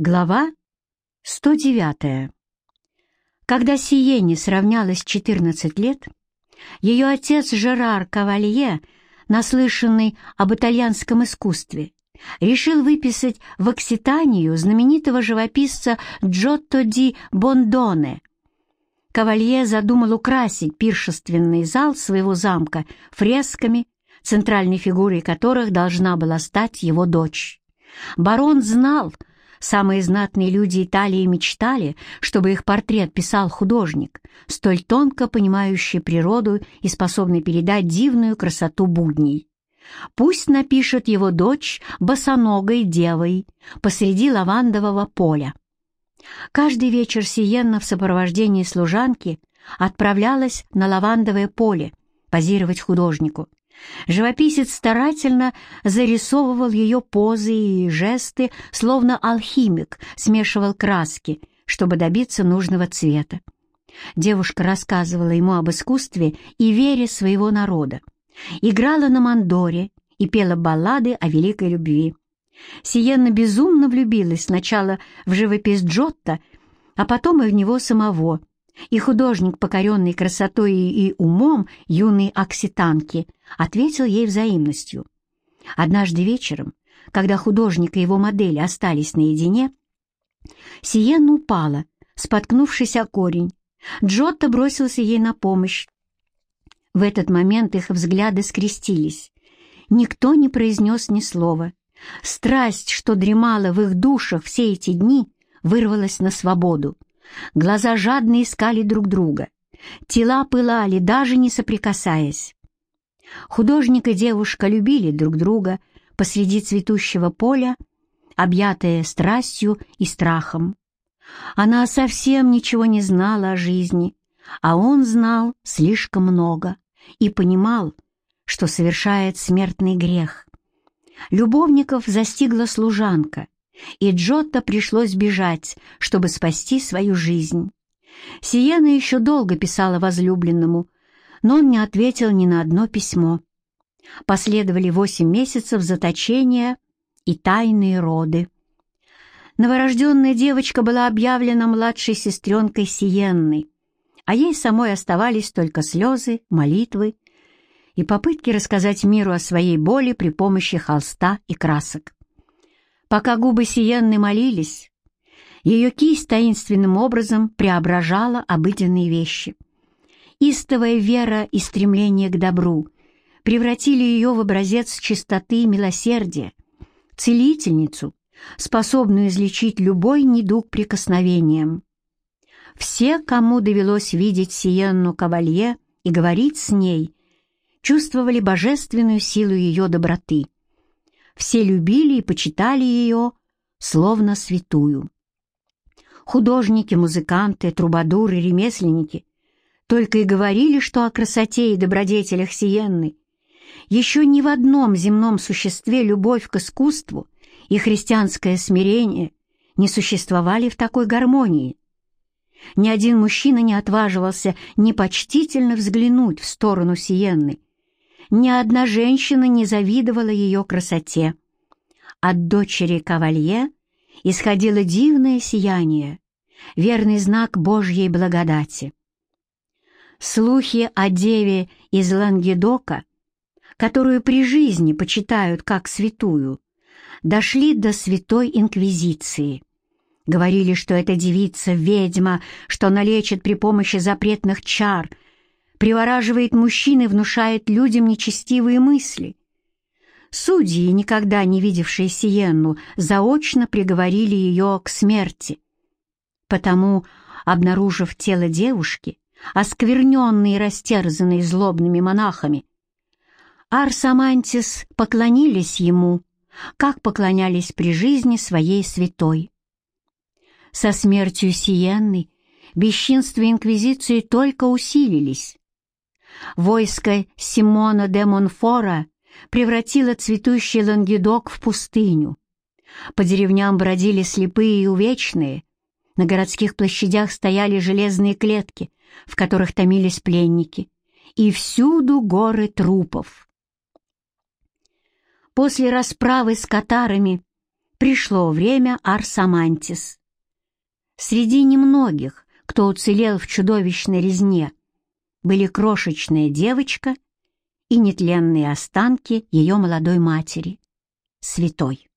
Глава 109. Когда Сиене сравнялось 14 лет, ее отец Жерар Кавалье, наслышанный об итальянском искусстве, решил выписать в Окситанию знаменитого живописца Джотто ди Бондоне. Кавалье задумал украсить пиршественный зал своего замка фресками, центральной фигурой которых должна была стать его дочь. Барон знал, Самые знатные люди Италии мечтали, чтобы их портрет писал художник, столь тонко понимающий природу и способный передать дивную красоту будней. Пусть напишет его дочь босоногой девой посреди лавандового поля. Каждый вечер Сиенна в сопровождении служанки отправлялась на лавандовое поле позировать художнику. Живописец старательно зарисовывал ее позы и жесты, словно алхимик смешивал краски, чтобы добиться нужного цвета. Девушка рассказывала ему об искусстве и вере своего народа, играла на мандоре и пела баллады о великой любви. Сиенна безумно влюбилась сначала в живопись Джотто, а потом и в него самого, и художник, покоренный красотой и умом юной окситанки, ответил ей взаимностью. Однажды вечером, когда художник и его модели остались наедине, Сиенна упала, споткнувшись о корень. Джотто бросился ей на помощь. В этот момент их взгляды скрестились. Никто не произнес ни слова. Страсть, что дремала в их душах все эти дни, вырвалась на свободу. Глаза жадно искали друг друга. Тела пылали, даже не соприкасаясь. Художник и девушка любили друг друга посреди цветущего поля, объятые страстью и страхом. Она совсем ничего не знала о жизни, а он знал слишком много и понимал, что совершает смертный грех. Любовников застигла служанка, и Джотто пришлось бежать, чтобы спасти свою жизнь. Сиена еще долго писала возлюбленному, но он не ответил ни на одно письмо. Последовали восемь месяцев заточения и тайные роды. Новорожденная девочка была объявлена младшей сестренкой Сиенны, а ей самой оставались только слезы, молитвы и попытки рассказать миру о своей боли при помощи холста и красок. Пока губы Сиенны молились, ее кисть таинственным образом преображала обыденные вещи. Истовая вера и стремление к добру превратили ее в образец чистоты и милосердия, целительницу, способную излечить любой недуг прикосновением. Все, кому довелось видеть Сиенну Кавалье и говорить с ней, чувствовали божественную силу ее доброты — все любили и почитали ее, словно святую. Художники, музыканты, трубадуры, ремесленники только и говорили, что о красоте и добродетелях Сиенны. Еще ни в одном земном существе любовь к искусству и христианское смирение не существовали в такой гармонии. Ни один мужчина не отваживался непочтительно взглянуть в сторону Сиенны, ни одна женщина не завидовала ее красоте. От дочери кавалье исходило дивное сияние, верный знак Божьей благодати. Слухи о деве из Лангедока, которую при жизни почитают как святую, дошли до святой инквизиции. Говорили, что эта девица — ведьма, что она лечит при помощи запретных чар — привораживает мужчин и внушает людям нечестивые мысли. Судьи, никогда не видевшие Сиенну, заочно приговорили ее к смерти. Потому, обнаружив тело девушки, оскверненной и растерзанной злобными монахами, Арсамантис поклонились ему, как поклонялись при жизни своей святой. Со смертью Сиенны бесчинства Инквизиции только усилились. Войско Симона де Монфора превратило цветущий Лангедок в пустыню. По деревням бродили слепые и увечные, на городских площадях стояли железные клетки, в которых томились пленники, и всюду горы трупов. После расправы с катарами пришло время Арсамантис. Среди немногих, кто уцелел в чудовищной резне, были крошечная девочка и нетленные останки ее молодой матери, святой.